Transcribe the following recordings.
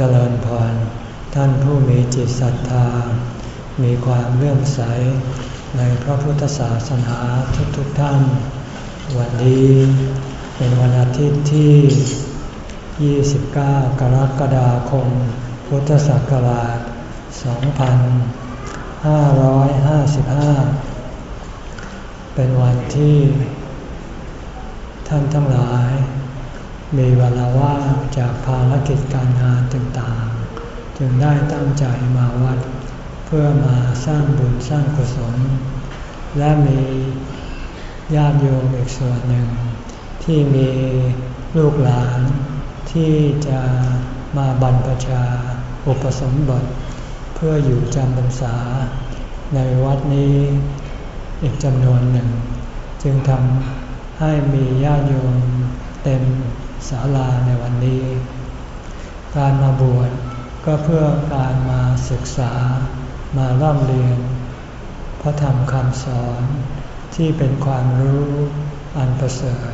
เจริญพร ท่านผู้มีจิตศรัทธา มีความเลื่อมใสในพระพุทธศาสนาทุกๆทท่าน วันนี้เป็นวันอาทิตย์ที่ 29 กรกฎาคม พุทธศักราช 2555 เป็นวันที่ท่านทั้งหลาย มีเวลาว่างจากภารกิจการงานต่างๆ จึงได้ตั้งใจมาวัด เพื่อมาสร้างบุญสร้างกุศล และมีญาติโยมอีกส่วนหนึ่ง ที่มีลูกหลานที่จะมาบรรพชาอุปสมบท เพื่ออยู่จำพรรษา ในวัดนี้อีกจำนวนหนึ่ง จึงทำให้มีญาติโยมเต็ม ศาลาในวันนี้ การมาบวชก็เพื่อการมาศึกษามาร่ำเรียน พระธรรมคำสอนที่เป็นความรู้อันประเสริฐ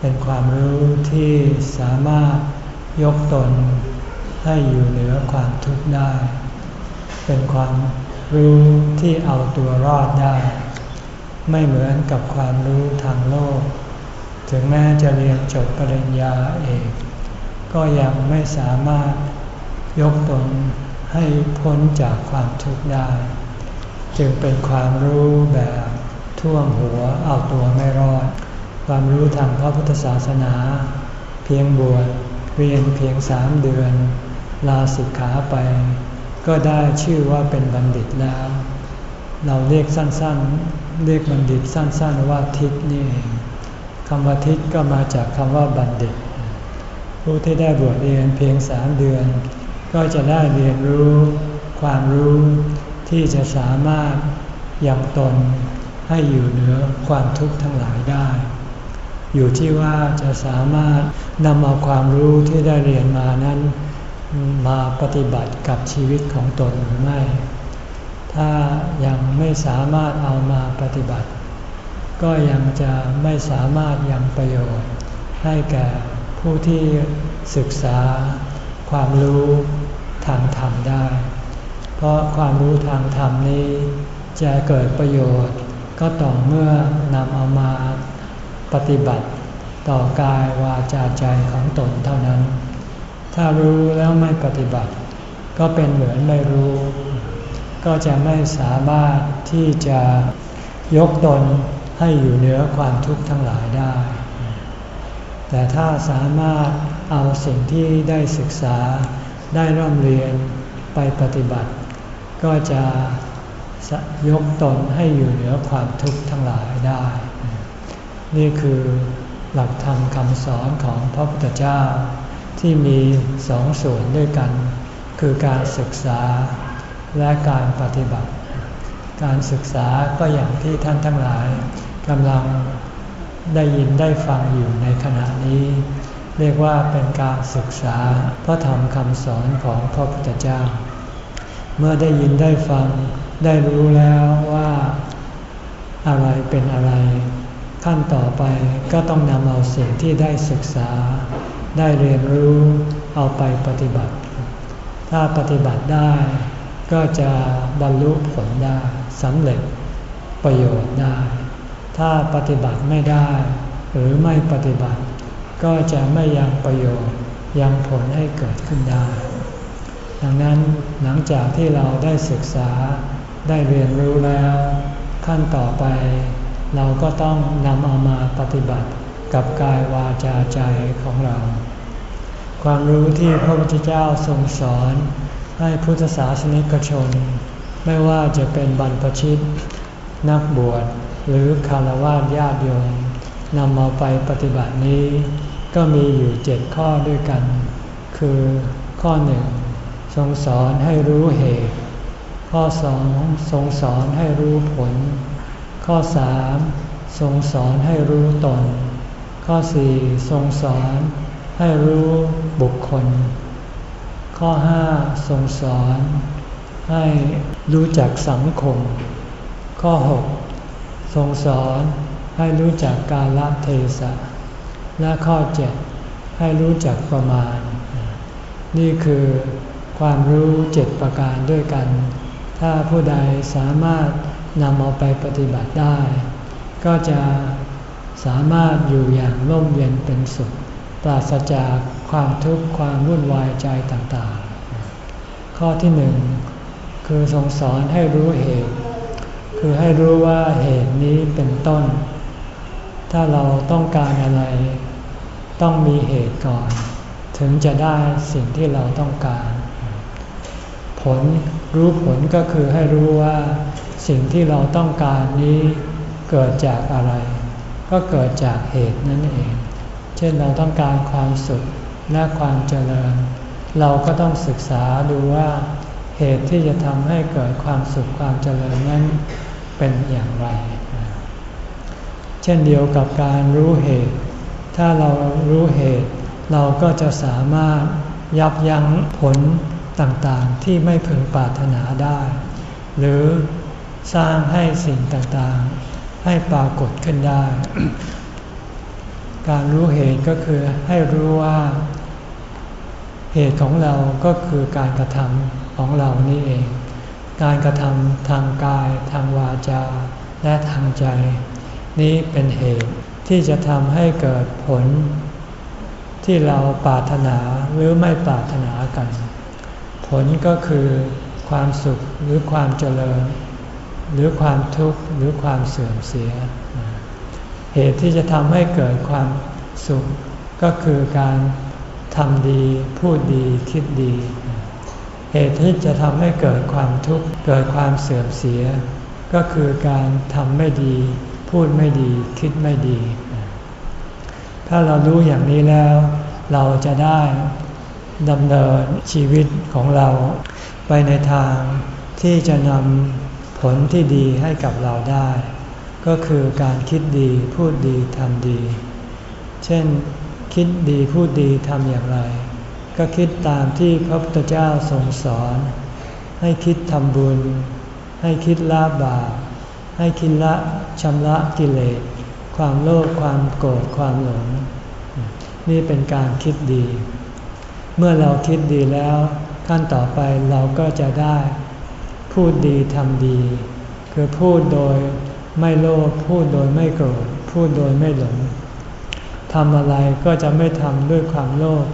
เป็นความรู้ที่สามารถยกตนให้อยู่เหนือความทุกข์ได้ เป็นความรู้ที่เอาตัวรอดได้ ไม่เหมือนกับความรู้ทางโลก ถึงแม้จะเรียนจบปริญญาเอก ก็ยังไม่สามารถยกตนให้พ้นจากความทุกข์ได้ จึงเป็นความรู้แบบท่วมหัวเอาตัวไม่รอด ความรู้ทางพระพุทธศาสนา เพียงบวชเรียนเพียงสามเดือน ลาสิกขาไป ก็ได้ชื่อว่าเป็นบัณฑิตแล้ว เราเรียกสั้นๆ เรียกบัณฑิตสั้นๆว่าทิศนี่เอง คำว่าทิศก็มาจากคำว่าบัณฑิต ผู้ที่ได้บวชเรียนเพียงสามเดือน ก็จะได้เรียนรู้ความรู้ที่จะสามารถยังตนให้อยู่เหนือความทุกข์ทั้งหลายได้ อยู่ที่ว่าจะสามารถนำเอาความรู้ที่ได้เรียนมานั้น มาปฏิบัติกับชีวิตของตนหรือไม่ ถ้ายังไม่สามารถเอามาปฏิบัติ ก็ยังจะไม่สามารถยังประโยชน์ ให้แก่ผู้ที่ศึกษาความรู้ทางธรรมได้ เพราะความรู้ทางธรรมนี้จะเกิดประโยชน์ ก็ต่อเมื่อนำเอามาปฏิบัติต่อกายวาจาใจของตนเท่านั้น ถ้ารู้แล้วไม่ปฏิบัติ ก็เป็นเหมือนไม่รู้ ก็จะไม่สามารถที่จะยกตน ให้อยู่เหนือความทุกข์ทั้งหลายได้ แต่ถ้าสามารถเอาสิ่งที่ได้ศึกษาได้ร่ำเรียนไปปฏิบัติ ก็จะยกตนให้อยู่เหนือความทุกข์ทั้งหลายได้ นี่คือหลักธรรมคำสอนของพระพุทธเจ้า ที่มีสองส่วนด้วยกัน คือการศึกษาและการปฏิบัติ การศึกษาก็อย่างที่ท่านทั้งหลาย กำลังได้ยินได้ฟังอยู่ในขณะนี้ เรียกว่าเป็นการศึกษาพระธรรมคำสอนของพระพุทธเจ้า เมื่อได้ยินได้ฟังได้รู้แล้วว่าอะไรเป็นอะไร ขั้นต่อไปก็ต้องนำเอาสิ่งที่ได้ศึกษา ได้เรียนรู้เอาไปปฏิบัติ ถ้าปฏิบัติได้ก็จะบรรลุผลได้สำเร็จประโยชน์ได้ ถ้าปฏิบัติไม่ได้ หรือไม่ปฏิบัติ ก็จะไม่ยังประโยชน์ยังผลให้เกิดขึ้นได้ ดังนั้นหลังจากที่เราได้ศึกษาได้เรียนรู้แล้ว ขั้นต่อไป เราก็ต้องนำเอามาปฏิบัติกับกายวาจาใจของเรา ความรู้ที่พระพุทธเจ้าทรงสอนให้พุทธศาสนิกชน ไม่ว่าจะเป็นบรรพชิต นักบวชหรือคารวะญาติโยมนำมาไปปฏิบัตินี้ ก็มีอยู่เจ็ดข้อด้วยกัน คือข้อหนึ่งทรงสอนให้รู้เหตุ ข้อสองทรงสอนให้รู้ผล ข้อสามทรงสอนให้รู้ตน ข้อสี่ทรงสอนให้รู้บุคคล ข้อห้าทรงสอนให้รู้จักสังคม ข้อหกทรงสอนให้รู้จักการละเทศะ และข้อเจ็ดให้รู้จักประมาณ นี่คือความรู้เจ็ดประการด้วยกัน ถ้าผู้ใดสามารถนำเอาไปปฏิบัติได้ ก็จะสามารถอยู่อย่างร่มเย็นเป็นสุข ปราศจากความทุกข์ความวุ่นวายใจต่างๆ ข้อที่หนึ่งคือทรงสอนให้รู้เหตุ คือให้รู้ว่าเหตุนี้เป็นต้น ถ้าเราต้องการอะไร ต้องมีเหตุก่อน ถึงจะได้สิ่งที่เราต้องการ ผลรู้ผลก็คือให้รู้ว่าสิ่งที่เราต้องการนี้เกิดจากอะไร ก็เกิดจากเหตุนั่นเอง เช่นเราต้องการความสุขและความเจริญ เราก็ต้องศึกษาดูว่าเหตุที่จะทำให้เกิดความสุขความเจริญนั้น เป็นอย่างไร เช่นเดียวกับการรู้เหตุ ถ้าเรารู้เหตุ เราก็จะสามารถยับยั้งผลต่างๆ ที่ไม่พึงปรารถนาได้ หรือสร้างให้สิ่งต่างๆ ให้ปรากฏขึ้นได้ การรู้เหตุก็คือให้รู้ว่า เหตุของเราก็คือการกระทำของเรานี่เอง การกระทำทางกาย ทางวาจา และทางใจ นี้เป็นเหตุที่จะทำให้เกิดผล ที่เราปรารถนาหรือไม่ปรารถนากัน ผลก็คือความสุขหรือความเจริญ หรือความทุกข์หรือความเสื่อมเสีย เหตุที่จะทำให้เกิดความสุขก็คือการทำดี พูดดีคิดดี เหตุที่จะทำให้เกิดความทุกข์เกิดความเสื่อมเสีย ก็คือการทำไม่ดี พูดไม่ดีคิดไม่ดี ถ้าเรารู้อย่างนี้แล้ว เราจะได้ดำเนินชีวิตของเราไปในทางที่จะนำผลที่ดีให้กับเราได้ ก็คือการคิดดีพูดดีทำดี เช่นคิดดีพูดดีทำอย่างไร ก็คิดตามที่พระพุทธเจ้าทรงสอน ให้คิดทำบุญ ให้คิดละบาปให้คิดละชำระกิเลส ความโลภความโกรธความหลง นี่เป็นการคิดดี เมื่อเราคิดดีแล้ว ขั้นต่อไปเราก็จะได้ พูดดีทำดี คือพูดโดยไม่โลภพูดโดยไม่โกรธพูดโดยไม่หลงทำอะไรก็จะไม่ทำด้วยความโลภ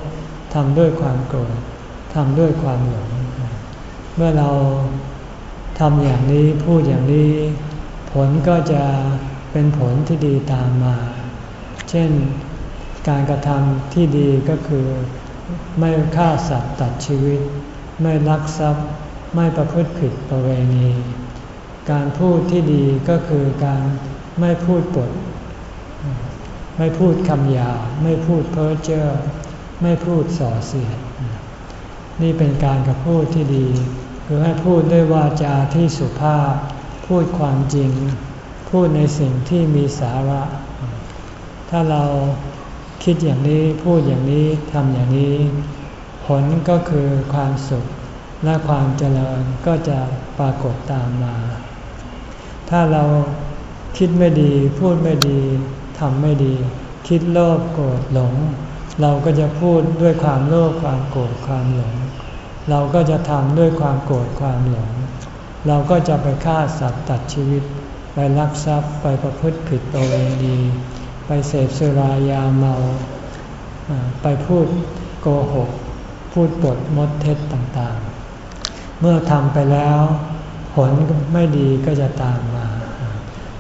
ทำด้วยความโกรธทำด้วยความหลง เมื่อเราทำอย่างนี้พูดอย่างนี้ ผลก็จะเป็นผลที่ดีตามมา เช่นการกระทำที่ดีก็คือ ไม่ฆ่าสัตว์ตัดชีวิต ไม่ลักทรัพย์ ไม่ประพฤติผิดประเวณี การพูดที่ดีก็คือการไม่พูดปด ไม่พูดคำหยาไม่พูดเพ้อเจ้อ ไม่พูดส่อเสียด นี่เป็นการกระพูดที่ดีคือให้พูดด้วยวาจาที่สุภาพ พูดความจริง พูดในสิ่งที่มีสาระ ถ้าเราคิดอย่างนี้พูดอย่างนี้ทำอย่างนี้ ผลก็คือความสุขและความเจริญก็จะปรากฏตามมา ถ้าเราคิดไม่ดี พูดไม่ดีทำไม่ดี คิดโลภโกรธหลง เราก็จะพูดด้วยความโลภความโกรธความหลง เราก็จะทำด้วยความโกรธความหลง เราก็จะไปฆ่าสัตว์ตัดชีวิต ไปลักทรัพย์ไปประพฤติผิดตัวเองดีไปเสพสุรายาเมา ไปพูดโกหก พูดปดมดเท็จต่างๆ เมื่อทำไปแล้ว ผลไม่ดีก็จะตามมา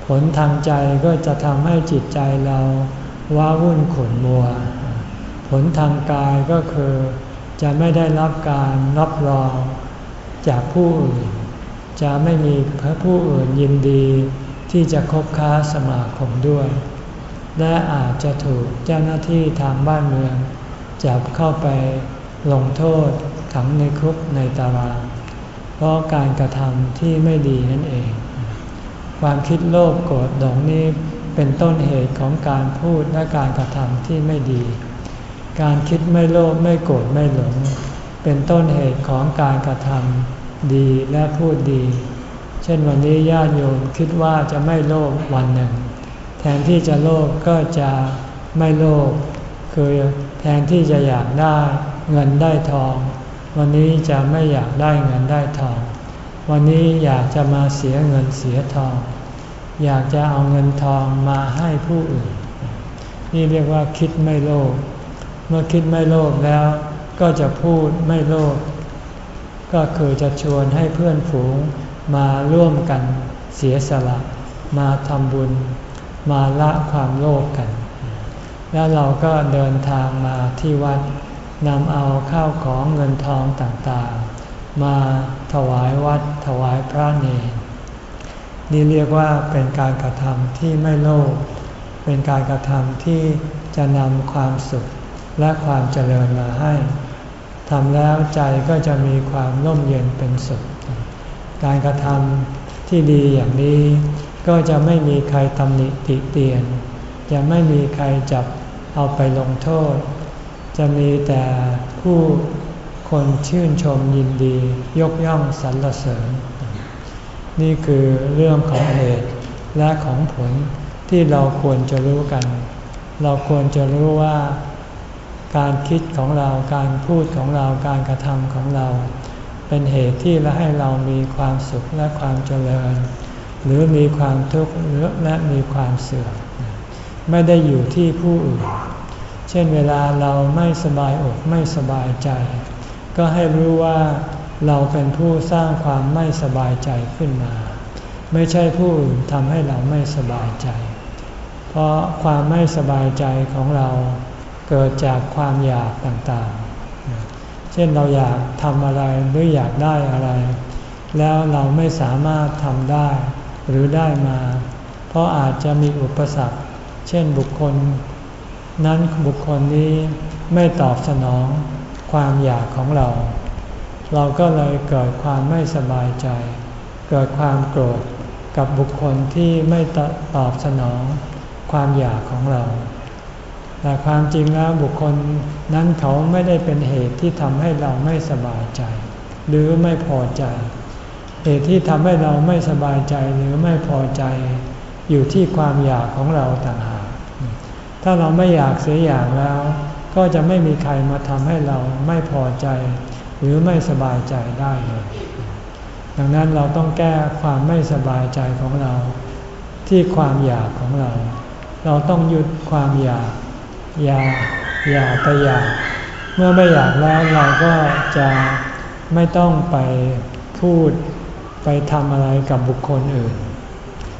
ผลทางใจก็จะทำให้จิตใจเราว้าวุ่นขุ่นมัว ลทางกายก็คือจะไม่ได้รับการรับรองจากผู้อื่น จะไม่มีพระผู้อื่นยินดีที่จะคบค้าสมาคมด้วย และอาจจะถูกเจ้าหน้าที่ทางบ้านเมือง จับเข้าไปลงโทษขังในคุกในตาราง เพราะการกระทำที่ไม่ดีนั่นเอง ความคิดโลภโกรธหลงนี้เป็นต้นเหตุของการพูดและการกระทำที่ไม่ดี การคิดไม่โลภไม่โกรธไม่หลง เป็นต้นเหตุของการกระทำดีและพูดดี เช่นวันนี้ญาติโยมคิดว่าจะไม่โลภวันหนึ่ง แทนที่จะโลภก็จะไม่โลภคือแทนที่จะอยากได้เงินได้ทอง วันนี้จะไม่อยากได้เงินได้ทอง วันนี้อยากจะมาเสียเงินเสียทอง อยากจะเอาเงินทองมาให้ผู้อื่น นี่เรียกว่าคิดไม่โลภ เมื่อคิดไม่โลภแล้ว ก็จะพูดไม่โลภก็คือจะชวนให้เพื่อนฝูงมาร่วมกันเสียสละ มาทำบุญ มาละความโลภกัน แล้วเราก็เดินทางมาที่วัดนำเอาข้าวของเงินทองต่างๆ มาถวายวัดถวายพระเนรนี่เรียกว่าเป็นการกระทำที่ไม่โลภเป็นการกระทำที่จะนำความสุข และความเจริญมาให้ทำแล้วใจก็จะมีความร่มเย็นเป็นสุข การกระทำที่ดีอย่างนี้ ก็จะไม่มีใครตำหนิติเตียน จะไม่มีใครจับเอาไปลงโทษ จะมีแต่ผู้คนชื่นชมยินดียกย่องสรรเสริญ นี่คือเรื่องของเหตุและของผลที่เราควรจะรู้กัน เราควรจะรู้ว่า การคิดของเราการพูดของเราการกระทำของเรา เป็นเหตุที่ละให้เรามีความสุขและความเจริญ หรือมีความทุกข์และมีความเสื่อมไม่ได้อยู่ที่ผู้อื่น เช่นเวลาเราไม่สบายอกไม่สบายใจ ก็ให้รู้ว่าเราเป็นผู้สร้างความไม่สบายใจขึ้นมา ไม่ใช่ผู้อื่นทำให้เราไม่สบายใจ เพราะความไม่สบายใจของเรา เกิดจากความอยากต่างๆ เช่นเราอยากทำอะไรหรืออยากได้อะไร แล้วเราไม่สามารถทำได้หรือได้มา เพราะอาจจะมีอุปสรรค เช่นบุคคล นั้นบุคคลนี้ไม่ตอบสนองความอยากของเรา เราก็เลยเกิดความไม่สบายใจ เกิดความโกรธกับบุคคลที่ไม่ตอบสนองความอยากของเรา แต่ความจริงแล้วบุคคลนั้นเขาไม่ได้เป็นเหตุที่ทำให้เราไม่สบายใจ หรือไม่พอใจ เหตุที่ทำให้เราไม่สบายใจหรือไม่พอใจ อยู่ที่ความอยากของเราต่างหากถ้าเราไม่อยากเสียอย่างแล้ว ก็จะไม่มีใครมาทำให้เราไม่พอใจ หรือไม่สบายใจได้เลยดังนั้นเราต้องแก้ความไม่สบายใจของเรา ที่ความอยากของเรา เราต้องหยุดความอยาก อย่าอย่าไปอยากเมื่อไม่อยากแล้วเราก็จะไม่ต้องไปพูดไปทำอะไรกับบุคคลอื่น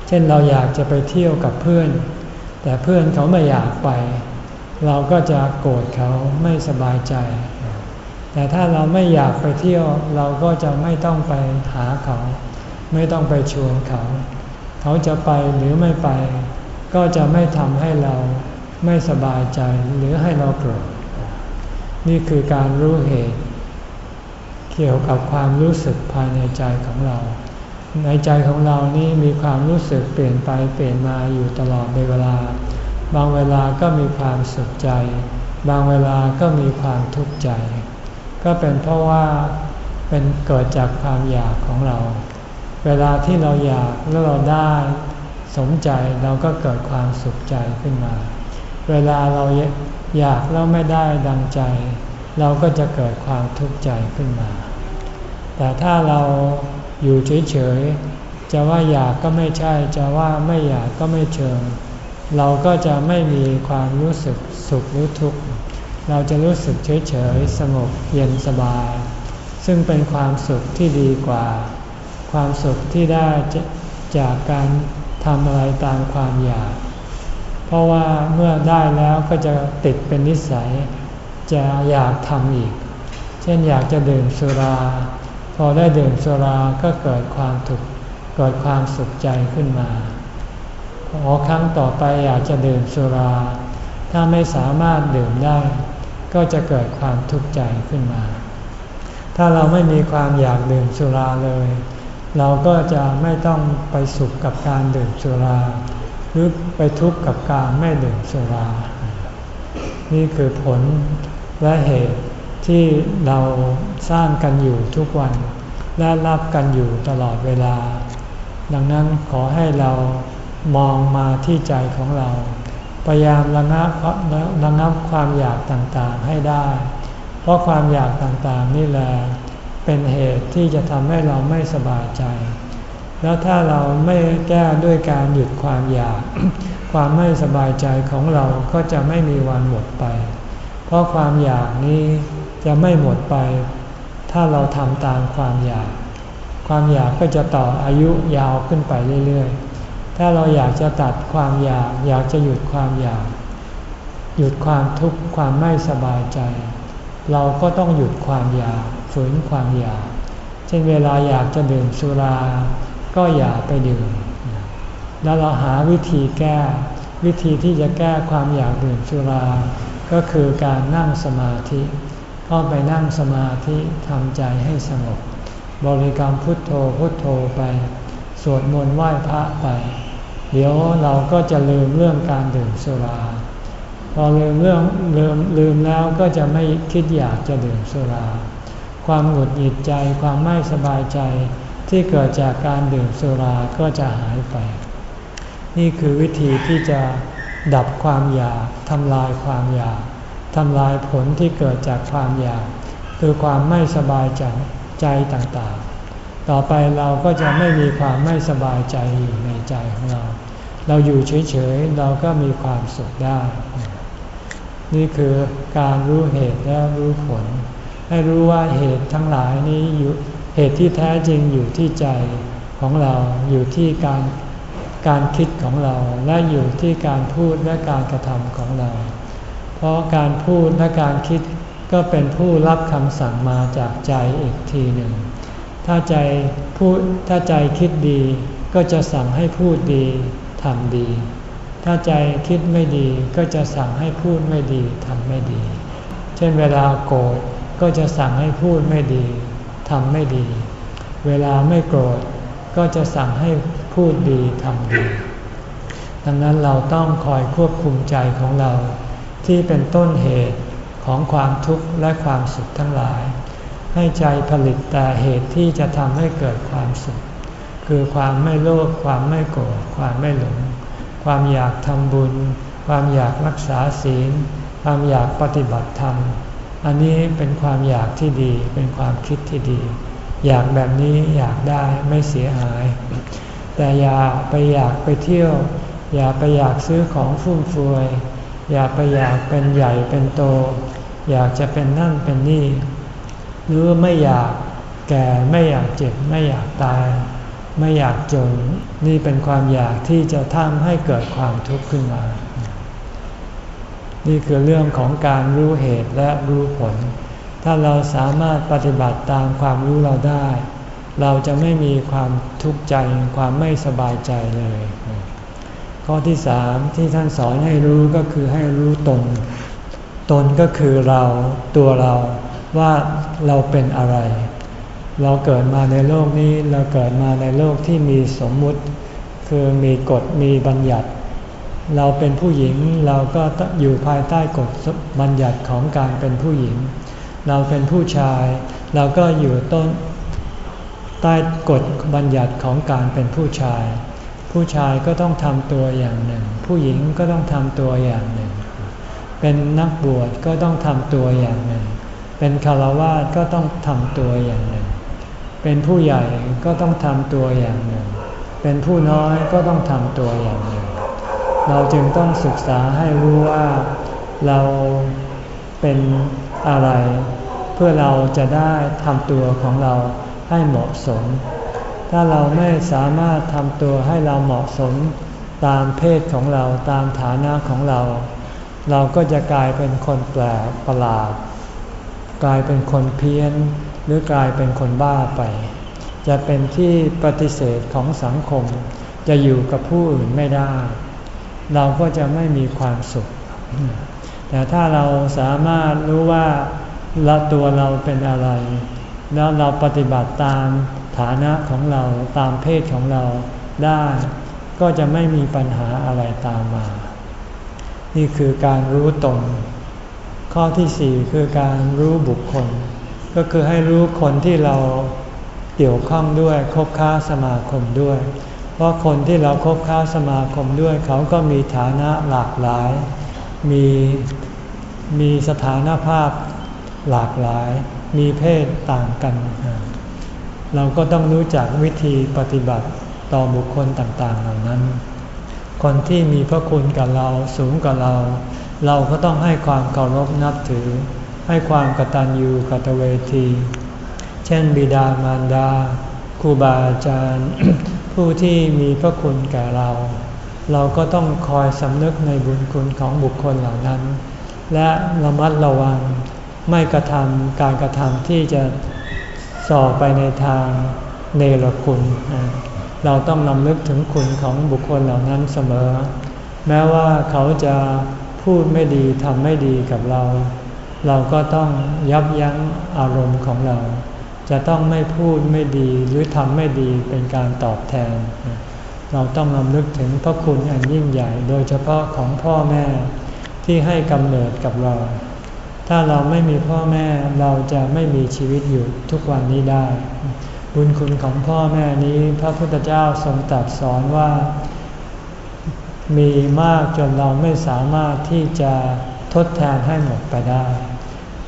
เช่นเราอยากจะไปเที่ยวกับเพื่อน แต่เพื่อนเขาไม่อยากไป เราก็จะโกรธเขาไม่สบายใจ แต่ถ้าเราไม่อยากไปเที่ยวเราก็จะไม่ต้องไปหาเขา ไม่ต้องไปชวนเขา เขาจะไปหรือไม่ไป ก็จะไม่ทำให้เรา ไม่สบายใจหรือให้เราโกรธนี่คือการรู้เหตุ เกี่ยวกับความรู้สึกภายในใจของเรา ในใจของเรานี่มีความรู้สึกเปลี่ยนไปเปลี่ยนมาอยู่ตลอดในเวลา บางเวลาก็มีความสุขใจ บางเวลาก็มีความทุกข์ใจ ก็เป็นเพราะว่าเป็นเกิดจากความอยากของเรา เวลาที่เราอยากแล้วเราได้สมใจเราก็เกิดความสุขใจขึ้นมา เวลาเราอยากแล้วไม่ได้ดังใจ เราก็จะเกิดความทุกข์ใจขึ้นมา แต่ถ้าเราอยู่เฉยๆ จะว่าอยากก็ไม่ใช่ จะว่าไม่อยากก็ไม่เชิง เราก็จะไม่มีความรู้สึกสุขหรือทุกข์ เราจะรู้สึกเฉยๆ สงบเย็นสบาย ซึ่งเป็นความสุขที่ดีกว่า ความสุขที่ได้จากการทำอะไรตามความอยาก เพราะว่าเมื่อได้แล้วก็จะติดเป็นนิสัย จะอยากทำอีก เช่นอยากจะดื่มสุรา พอได้ดื่มสุราก็เกิดความถูกเกิดความสุขใจขึ้นมาพอครั้งต่อไปอยากจะดื่มสุรา ถ้าไม่สามารถดื่มได้ ก็จะเกิดความทุกข์ใจขึ้นมา ถ้าเราไม่มีความอยากดื่มสุราเลย เราก็จะไม่ต้องไปสุขกับการดื่มสุรา หรือไปทุกข์กับการไม่ดื่มสุรา นี่คือผลและเหตุที่เราสร้างกันอยู่ทุกวัน และรับกันอยู่ตลอดเวลา ดังนั้นขอให้เรามองมาที่ใจของเรา พยายามระงับระงับความอยากต่างๆให้ได้ เพราะความอยากต่างๆนี่แหละเป็นเหตุที่จะทำให้เราไม่สบายใจ แล้วถ้าเราไม่แก้ด้วยการหยุดความอยาก ความไม่สบายใจของเราก็จะไม่มีวันหมดไป เพราะความอยากนี้จะไม่หมดไป ถ้าเราทำตามความอยาก ความอยากก็จะต่ออายุยาวขึ้นไปเรื่อยๆ ถ้าเราอยากจะตัดความอยาก อยากจะหยุดความอยาก หยุดความทุกข์ความไม่สบายใจ เราก็ต้องหยุดความอยากฝืนความอยาก เช่นเวลาอยากจะดื่มสุรา ก็อย่าไปดื่ม แล้วเราหาวิธีแก้ วิธีที่จะแก้ความอยากดื่มสุรา ก็คือการนั่งสมาธิก็ไปนั่งสมาธิทำใจให้สงบบริกรรมพุทโธพุทโธไป สวดมนต์ไหว้พระไป เดี๋ยวเราก็จะลืมเรื่องการดื่มสุรา พอลืมเรื่องลืมลืมแล้วก็จะไม่คิดอยากจะดื่มสุรา ความหงุดหงิดใจความไม่สบายใจ ที่เกิดจากการดื่มสุราก็จะหายไป นี่คือวิธีที่จะดับความอยากทำลายความอยากทำลายผลที่เกิดจากความอยาก คือความไม่สบายใจใจต่างๆ ต่อไปเราก็จะไม่มีความไม่สบายใจอยู่ในใจของเรา เราอยู่เฉยๆ เราก็มีความสุขได้ นี่คือการรู้เหตุและรู้ผล ให้รู้ว่าเหตุทั้งหลายนี้อยู่ เหตุที่แท้จริงอยู่ที่ใจของเราอยู่ที่การการคิดของเราและอยู่ที่การพูดและการกระทำของเรา เพราะการพูดและการคิดก็เป็นผู้รับคำสั่งมาจากใจอีกทีหนึ่ง ถ้าใจพูดถ้าใจคิดดีก็จะสั่งให้พูดดีทำดี ถ้าใจคิดไม่ดีก็จะสั่งให้พูดไม่ดีทำไม่ดี เช่นเวลาโกรธก็จะสั่งให้พูดไม่ดี ทำไม่ดี เวลาไม่โกรธก็จะสั่งให้พูดดีทำดี ดังนั้นเราต้องคอยควบคุมใจของเรา ที่เป็นต้นเหตุของความทุกข์และความสุขทั้งหลาย ให้ใจผลิตแต่เหตุที่จะทำให้เกิดความสุข คือความไม่โลภความไม่โกรธความไม่หลง ความอยากทำบุญ ความอยากรักษาศีล ความอยากปฏิบัติธรรม อันนี้เป็นความอยากที่ดี เป็นความคิดที่ดี อยากแบบนี้อยากได้ไม่เสียหาย แต่อย่าไปอยากไปเที่ยว อย่าไปอยากซื้อของฟุ่มเฟือย อย่าไปอยากเป็นใหญ่เป็นโต อยากจะเป็นนั่นเป็นนี่ หรือไม่อยากแก่ไม่อยากเจ็บไม่อยากตาย ไม่อยากจน นี่เป็นความอยากที่จะทำให้เกิดความทุกข์ขึ้นมา นี่คือเรื่องของการรู้เหตุและรู้ผล ถ้าเราสามารถปฏิบัติตามความรู้เราได้ เราจะไม่มีความทุกข์ใจความไม่สบายใจเลย ข้อที่สามที่ท่านสอนให้รู้ก็คือให้รู้ตน ตนก็คือเราตัวเราว่าเราเป็นอะไร เราเกิดมาในโลกนี้เราเกิดมาในโลกที่มีสมมุติ คือมีกฎมีบัญญัติ เราเป็นผู้หญิงเราก็อยู่ภายใต้กฎบัญญัติของการเป็นผู้หญิง เราเป็นผู้ชาย เราก็อยู่ต้นใต้กฎบัญญัติของการเป็นผู้ชาย ผู้ชายก็ต้องทำตัวอย่างหนึ่ง ผู้หญิงก็ต้องทำตัวอย่างหนึ่ง เป็นนักบวชก็ต้องทำตัวอย่างหนึ่ง เป็นคารวาสก็ต้องทำตัวอย่างหนึ่ง เป็นผู้ใหญ่ก็ต้องทำตัวอย่างหนึ่ง เป็นผู้น้อยก็ต้องทำตัวอย่างหนึ่ง เราจึงต้องศึกษาให้รู้ว่าเราเป็นอะไร เพื่อเราจะได้ทำตัวของเราให้เหมาะสม ถ้าเราไม่สามารถทำตัวให้เราเหมาะสมตามเพศของเราตามฐานะของเรา เราก็จะกลายเป็นคนแปลกประหลาด กลายเป็นคนเพี้ยน หรือกลายเป็นคนบ้าไป จะเป็นที่ปฏิเสธของสังคม จะอยู่กับผู้อื่นไม่ได้ เราก็จะไม่มีความสุข แต่ถ้าเราสามารถรู้ว่าละตัวเราเป็นอะไร แล้วเราปฏิบัติตามฐานะของเราตามเพศของเราได้ ก็จะไม่มีปัญหาอะไรตามมา นี่คือการรู้ตน ข้อที่สี่คือการรู้บุคคล ก็คือให้รู้คนที่เราเกี่ยวข้องด้วยคบค้าสมาคมด้วย เพราะคนที่เราคบค้าสมาคมด้วยเขาก็มีฐานะหลากหลาย มีมีสถานภาพหลากหลาย มีเพศต่างกัน เราก็ต้องรู้จักวิธีปฏิบัติต่อบุคคลต่างๆเหล่านั้น คนที่มีพระคุณกับเราสูงกว่าเรา เราก็ต้องให้ความเคารพนับถือ ให้ความกตัญญูกตเวที เช่นบิดามารดาครูบาอาจารย์ ผู้ที่มีพระคุณแก่เรา เราก็ต้องคอยสำนึกในบุญคุณของบุคคลเหล่านั้น และระมัดระวังไม่กระทำการกระทำที่จะส่อไปในทางเนรคุณ เราต้องนำลึกถึงคุณของบุคคลเหล่านั้นเสมอ แม้ว่าเขาจะพูดไม่ดีทำไม่ดีกับเรา เราก็ต้องยับยั้งอารมณ์ของเรา จะต้องไม่พูดไม่ดีหรือทำไม่ดีเป็นการตอบแทน เราต้องนำลึกถึงพระคุณอันยิ่งใหญ่ โดยเฉพาะของพ่อแม่ที่ให้กำเนิดกับเรา ถ้าเราไม่มีพ่อแม่เราจะไม่มีชีวิตอยู่ทุกวันนี้ได้ บุญคุณของพ่อแม่นี้พระพุทธเจ้าทรงตรัสสอนว่า มีมากจนเราไม่สามารถที่จะทดแทนให้หมดไปได้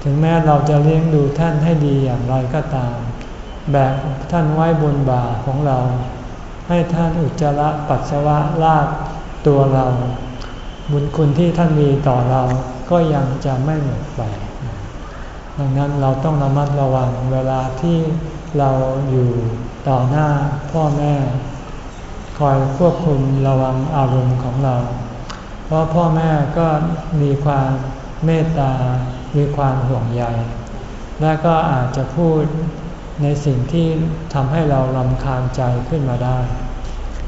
ถึงแม้เราจะเลี้ยงดูท่านให้ดีอย่างไรก็ตาม แบกท่านไว้บนบ่าของเรา ให้ท่านอุจจาระปัสสาวะลากตัวเรา บุญคุณที่ท่านมีต่อเราก็ยังจะไม่หมดไป ดังนั้นเราต้องระมัดระวังเวลาที่เราอยู่ต่อหน้าพ่อแม่ คอยควบคุมระวังอารมณ์ของเรา เพราะพ่อแม่ก็มีความเมตตา มีความห่วงใย และก็อาจจะพูดในสิ่งที่ทำให้เราลำคาญใจขึ้นมาได้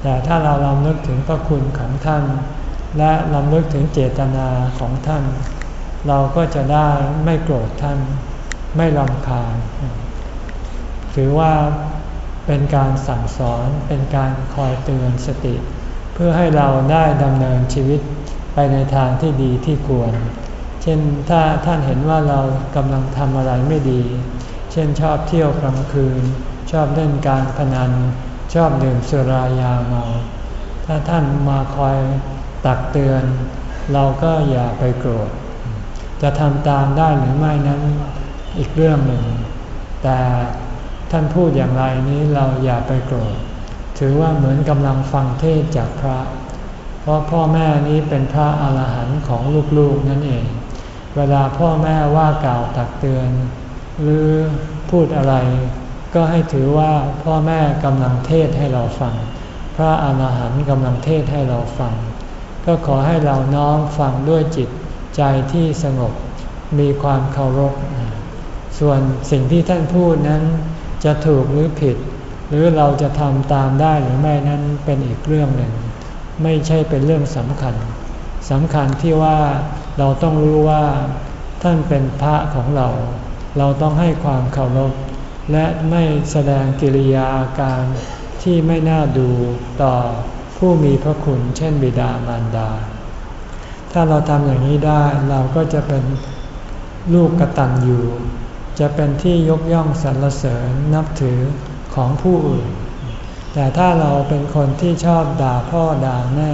แต่ถ้าเราลำนึกถึงพระคุณของท่าน และลำลึกถึงเจตนาของท่าน เราก็จะได้ไม่โกรธท่าน ไม่ลำคาญ ถือว่าเป็นการสั่งสอนเป็นการคอยเตือนสติ เพื่อให้เราได้ดำเนินชีวิตไปในทางที่ดีที่ควร ช่นถ้าท่านเห็นว่าเรากำลังทำอะไรไม่ดี เช่นชอบเที่ยวกลางคืน ชอบเล่นการพนัน ชอบดื่มสุรายาเมา ถ้าท่านมาคอยตักเตือน เราก็อย่าไปโกรธ จะทำตามได้หรือไม่นั้นอีกเรื่องหนึ่ง แต่ท่านพูดอย่างไรนี้เราอย่าไปโกรธ ถือว่าเหมือนกำลังฟังเทศจากพระ เพราะพ่อแม่นี้เป็นพระอาหารหันต์ของลูกๆนั่นเอง เวลาพ่อแม่ว่ากล่าวตักเตือน หรือพูดอะไร ก็ให้ถือว่าพ่อแม่กำลังเทศให้เราฟัง พระอาหารหันต์กำลังเทศให้เราฟัง ก็ขอให้เราน้อมฟังด้วยจิตใจที่สงบมีความเคารพ ส่วนสิ่งที่ท่านพูดนั้นจะถูกหรือผิด หรือเราจะทำตามได้หรือไม่นั้นเป็นอีกเรื่องหนึ่ง ไม่ใช่เป็นเรื่องสำคัญสำคัญที่ว่า เราต้องรู้ว่าท่านเป็นพระของเรา เราต้องให้ความเคารพ และไม่แสดงกิริยาอาการที่ไม่น่าดูต่อผู้มีพระคุณเช่นบิดามารดา ถ้าเราทำอย่างนี้ได้เราก็จะเป็นลูกกระตันอยู่ จะเป็นที่ยกย่องสรรเสริญนับถือของผู้อื่น แต่ถ้าเราเป็นคนที่ชอบด่าพ่อด่าแม่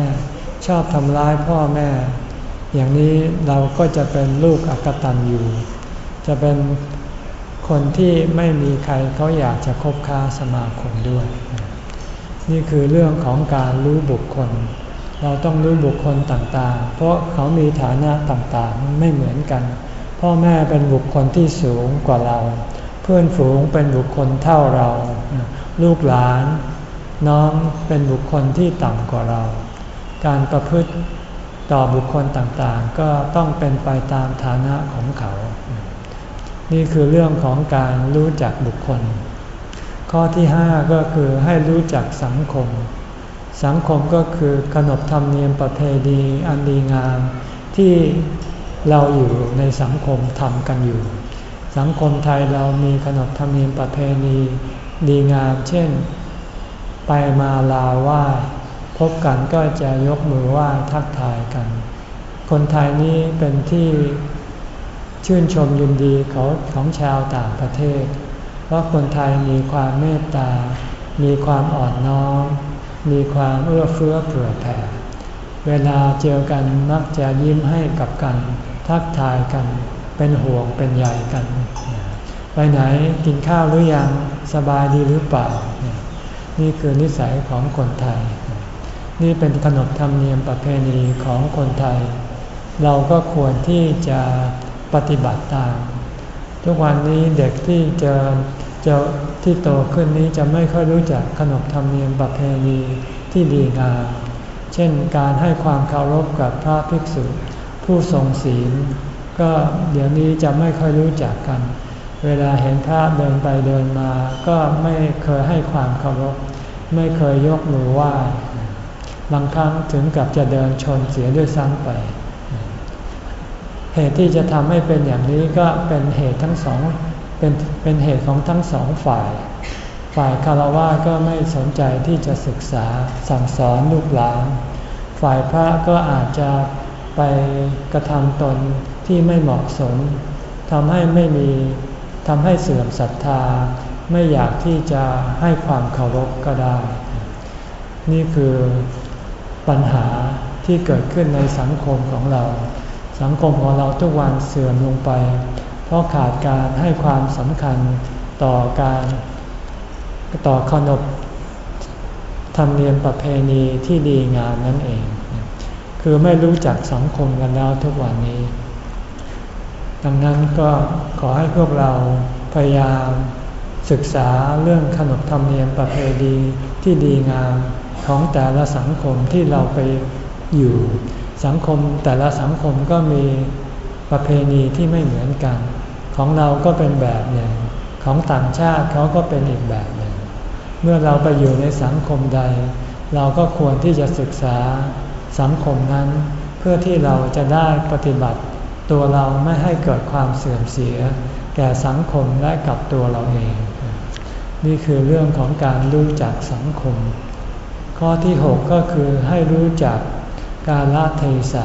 ชอบทำร้ายพ่อแม่ อย่างนี้เราก็จะเป็นลูกอักตันอยู่ จะเป็นคนที่ไม่มีใครเขาอยากจะคบค้าสมาคมด้วย นี่คือเรื่องของการรู้บุคคล เราต้องรู้บุคคลต่างๆ เพราะเขามีฐานะต่างๆไม่เหมือนกัน พ่อแม่เป็นบุคคลที่สูงกว่าเรา เพื่อนฝูงเป็นบุคคลเท่าเรา ลูกหลาน น้องเป็นบุคคลที่ต่ำกว่าเรา การประพฤติ ต่อบุคคลต่างๆ ก็ต้องเป็นไปตามฐานะของเขา นี่คือเรื่องของการรู้จักบุคคล ข้อที่ห้าก็คือให้รู้จักสังคม สังคมก็คือขนบธรรมเนียมประเพณีอันดีงามที่เราอยู่ในสังคมทำกันอยู่ สังคมไทยเรามีขนบธรรมเนียมประเพณีดีงาม เช่น ไปมาลาว่า พบกันก็จะยกมือไหว้ทักทายกัน คนไทยนี้เป็นที่ชื่นชมยินดีเขาของชาวต่างประเทศ เพราะคนไทยมีความเมตตา มีความอ่อนน้อม มีความเอื้อเฟื้อเผื่อแผ่ เวลาเจอกันมักจะยิ้มให้กับกัน ทักทายกัน เป็นห่วงเป็นใยกัน ไปไหนกินข้าวหรือยัง สบายดีหรือเปล่า นี่คือนิสัยของคนไทย นี่เป็นขนบธรรมเนียมประเพณีของคนไทย เราก็ควรที่จะปฏิบัติตาม ทุกวันนี้เด็กที่จะจะที่โตขึ้นนี้จะไม่ค่อยรู้จักขนบธรรมเนียมประเพณีที่ดีงามเช่นการให้ความเคารพกับพระภิกษุ ผู้ทรงศีล ก็เดี๋ยวนี้จะไม่ค่อยรู้จักกัน เวลาเห็นพระเดินไปเดินมา ก็ไม่เคยให้ความเคารพ ไม่เคยยกมือไหว้ บางครั้งถึงกับจะเดินชนเสียด้วยซ้ำไป เหตุที่จะทำให้เป็นอย่างนี้ก็เป็นเหตุทั้งสองเป็นเป็นเหตุของทั้งสองฝ่าย ฝ่ายคารวะก็ไม่สนใจที่จะศึกษาสั่งสอนลูกหลาน ฝ่ายพระก็อาจจะไปกระทำตนที่ไม่เหมาะสมทำให้ไม่มีทำให้เสื่อมศรัทธา ไม่อยากที่จะให้ความเคารพก็ได้ นี่คือ ปัญหาที่เกิดขึ้นในสังคมของเรา สังคมของเราทุกวันเสื่อมลงไป เพราะขาดการให้ความสำคัญต่อการต่อขนบธรรมเนียมประเพณีที่ดีงามนั่นเอง คือไม่รู้จักสังคมกันแล้วทุกวันนี้ ดังนั้นก็ขอให้พวกเราพยายามศึกษาเรื่องขนบธรรมเนียมประเพณีที่ดีงาม ของแต่ละสังคมที่เราไปอยู่ สังคมแต่ละสังคมก็มีประเพณีที่ไม่เหมือนกัน ของเราก็เป็นแบบหนึ่ง ของต่างชาติเขาก็เป็นอีกแบบหนึ่ง เมื่อเราไปอยู่ในสังคมใด เราก็ควรที่จะศึกษาสังคมนั้น เพื่อที่เราจะได้ปฏิบัติ ตัวเราไม่ให้เกิดความเสื่อมเสีย แก่สังคมและกับตัวเราเอง นี่คือเรื่องของการรู้จักสังคม ข้อที่6ก็คือให้รู้จักการละเทศะ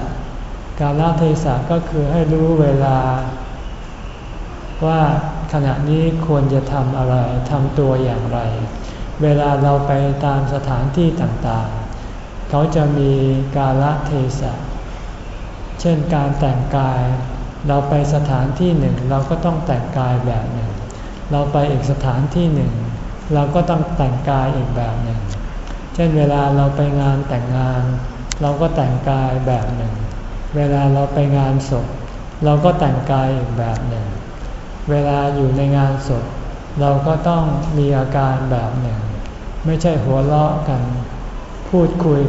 การละเทศะก็คือให้รู้เวลา ว่าขณะนี้ควรจะทำอะไรทำตัวอย่างไร เวลาเราไปตามสถานที่ต่างๆ เขาจะมีกาละเทศะเช่นการแต่งกาย เราไปสถานที่หนึ่งเราก็ต้องแต่งกายแบบหนึ่ง เราไปอีกสถานที่หนึ่ง เราก็ต้องแต่งกายอีกแบบหนึ่ง ช่นเวลาเราไปงานแต่งงาน เราก็แต่งกายแบบหนึ่ง เวลาเราไปงานศพ เราก็แต่งกายอีกแบบหนึ่ง เวลาอยู่ในงานศพ เราก็ต้องมีอาการแบบหนึ่ง ไม่ใช่หัวเราะกัน พูดคุย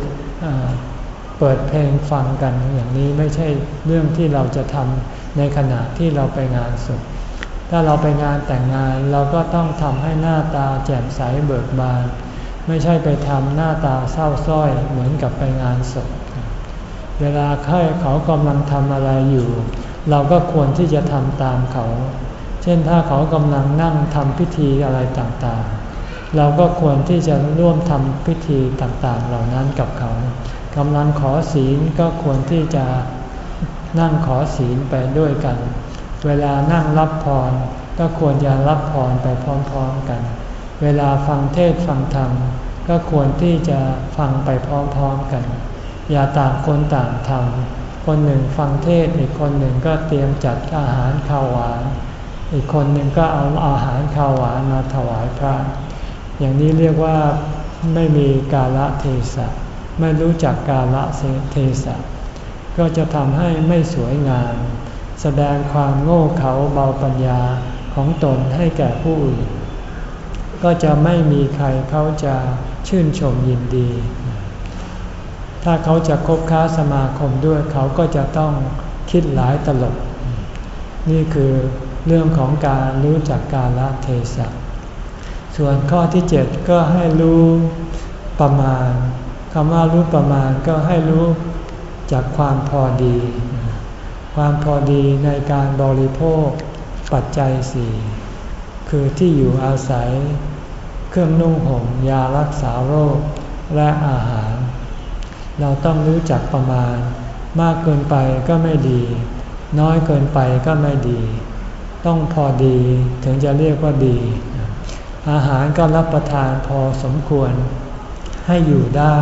เปิดเพลงฟังกันอย่างนี้ไม่ใช่เรื่องที่เราจะทำในขณะที่เราไปงานศพถ้าเราไปงานแต่งงานเราก็ต้องทำให้หน้าตาแจ่มใสเบิกบาน ไม่ใช่ไปทำหน้าตาเศร้าส้อยเหมือนกับไปงานศพ เวลาเขาเขากำลังทำอะไรอยู่ เราก็ควรที่จะทำตามเขา เช่นถ้าเขากำลังนั่งทำพิธีอะไรต่างๆ เราก็ควรที่จะร่วมทำพิธีต่างๆ เหล่านั้นกับเขากำลังขอศีลก็ควรที่จะนั่งขอศีลไปด้วยกัน เวลานั่งรับพรก็ควรจะรับพรไปพร้อมๆกัน เวลาฟังเทศฟังธรรม ก็ควรที่จะฟังไปพร้อมๆกัน อย่าต่างคนต่างทำคนหนึ่งฟังเทศอีกคนหนึ่งก็เตรียมจัดอาหารข้าวหวาน อีกคนหนึ่งก็เอาอาหารข้าวหวานมาถวายพระ อย่างนี้เรียกว่าไม่มีกาละเทศะไม่รู้จักกาละเทศะก็จะทำให้ไม่สวยงาม แสดงความโง่เขลาเบาปัญญาของตนให้แก่ผู้อื่น ก็จะไม่มีใครเขาจะชื่นชมยินดี ถ้าเขาจะคบค้าสมาคมด้วยเขาก็จะต้องคิดหลายตลบ นี่คือเรื่องของการรู้จักกาลเทศะ ส่วนข้อที่เจ็ดก็ให้รู้ประมาณคำว่ารู้ประมาณก็ให้รู้จากความพอดี ความพอดีในการบริโภคปัจจัยสี่คือที่อยู่อาศัย เครื่องนุ่งห่มยารักษาโรคและอาหาร เราต้องรู้จักประมาณ มากเกินไปก็ไม่ดี น้อยเกินไปก็ไม่ดี ต้องพอดีถึงจะเรียกว่าดี อาหารก็รับประทานพอสมควร ให้อยู่ได้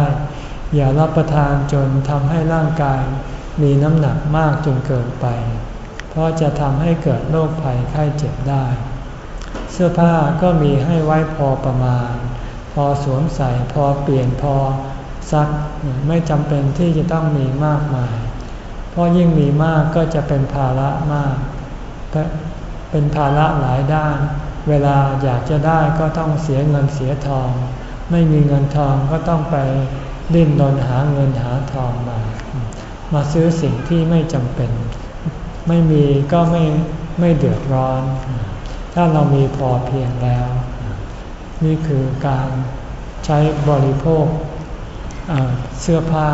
อย่ารับประทานจนทำให้ร่างกายมีน้ำหนักมากจนเกินไป เพราะจะทำให้เกิดโรคภัยไข้เจ็บได้ สื้อผ้าก็มีให้ไว้พอประมาณ พอสวมใส่พอเปลี่ยนพอซักไม่จำเป็นที่จะต้องมีมากมาย เพราะยิ่งมีมากก็จะเป็นภาระมาก เป็นภาระหลายด้าน เวลาอยากจะได้ก็ต้องเสียเงินเสียทอง ไม่มีเงินทองก็ต้องไปดิ้นรนหาเงินหาทองมา มาซื้อสิ่งที่ไม่จำเป็น ไม่มีก็ไม่ไม่เดือดร้อน ถ้าเรามีพอเพียงแล้ว นี่คือการใช้บริโภคเสื้อผ้า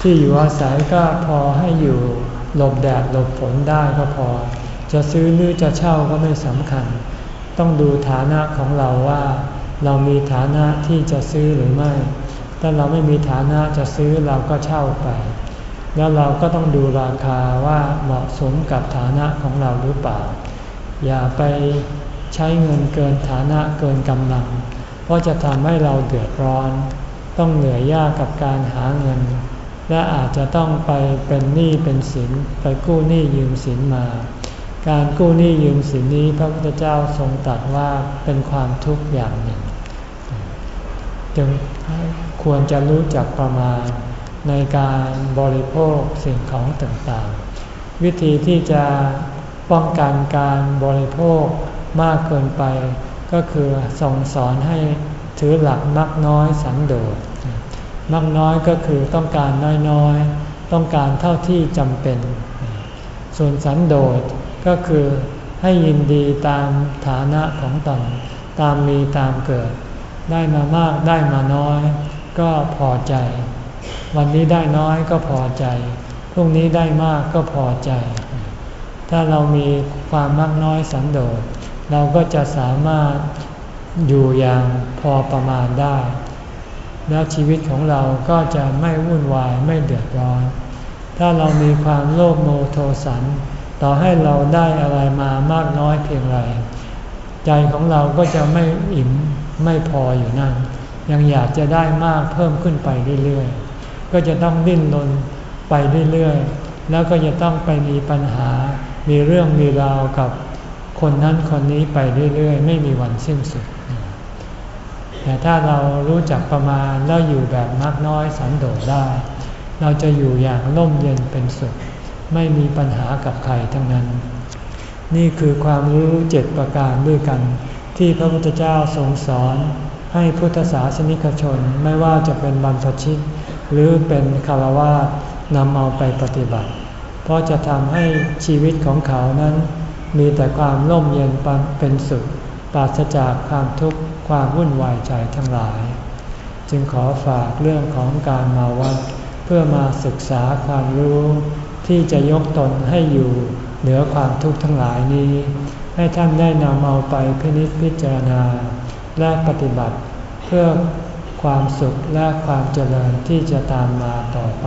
ที่อยู่อาศัยก็พอให้อยู่หลบแดดหลบฝนได้ก็พอ จะซื้อหรือจะเช่าก็ไม่สำคัญ ต้องดูฐานะของเราว่า เรามีฐานะที่จะซื้อหรือไม่ถ้าเราไม่มีฐานะจะซื้อเราก็เช่าไป แล้วเราก็ต้องดูราคาว่าเหมาะสมกับฐานะของเราหรือเปล่า อย่าไปใช้เงินเกินฐานะเกินกำลัง เพราะจะทำให้เราเดือดร้อน ต้องเหนื่อยยากกับการหาเงิน และอาจจะต้องไปเป็นหนี้เป็นสินไปกู้หนี้ยืมสินมา การกู้หนี้ยืมสินนี้พระพุทธเจ้าทรงตรัสว่าเป็นความทุกข์อย่างหนึ่ง จึงควรจะรู้จักประมาณในการบริโภคสิ่งของต่างๆ วิธีที่จะ ป้องกันการบริโภคมากเกินไป ก็คือส่งสอนให้ถือหลักมักน้อยสังโดษมักน้อยก็คือต้องการน้อยๆ ต้องการเท่าที่จำเป็น ส่วนสันโดษก็คือให้ยินดีตามฐานะของตนตามมีตามเกิด ได้มามากได้มาน้อย ก็พอใจ วันนี้ได้น้อยก็พอใจ พรุ่งนี้ได้มากก็พอใจ ถ้าเรามีความมากน้อยสันโดษ เราก็จะสามารถอยู่อย่างพอประมาณได้ แล้วชีวิตของเราก็จะไม่วุ่นวายไม่เดือดร้อน ถ้าเรามีความโลภโมโทสัน ต่อให้เราได้อะไรมามากน้อยเพียงไร ใจของเราก็จะไม่อิ่มไม่พออยู่นั่น ยังอยากจะได้มากเพิ่มขึ้นไปเรื่อยๆ ก็จะต้องดิ้นรนไปเรื่อยๆ แล้วก็จะต้องไปมีปัญหา มีเรื่องมีราวกับคนนั้นคนนี้ไปเรื่อยๆ ไม่มีวันสิ้นสุด แต่ถ้าเรารู้จักประมาณแล้วอยู่แบบมักน้อยสันโดษได้ เราจะอยู่อย่างร่มเย็นเป็นสุข ไม่มีปัญหากับใครทั้งนั้น นี่คือความรู้เจ็ดประการด้วยกัน ที่พระพุทธเจ้าทรงสอนให้พุทธศาสนิกชนไม่ว่าจะเป็นบรรพชิต หรือเป็นคารวะนำเอาไปปฏิบัติ เพราะจะทำให้ชีวิตของเขานั้น มีแต่ความร่มเย็นเป็นสุขปราศจากความทุกข์ความวุ่นวายใจทั้งหลาย จึงขอฝากเรื่องของการมาวัด เพื่อมาศึกษาความรู้ ที่จะยกตนให้อยู่เหนือความทุกข์ทั้งหลายนี้ ให้ท่านได้นำเอาไปพินิจพิจารณา และปฏิบัติเพื่อความสุขและความเจริญที่จะตามมาต่อไป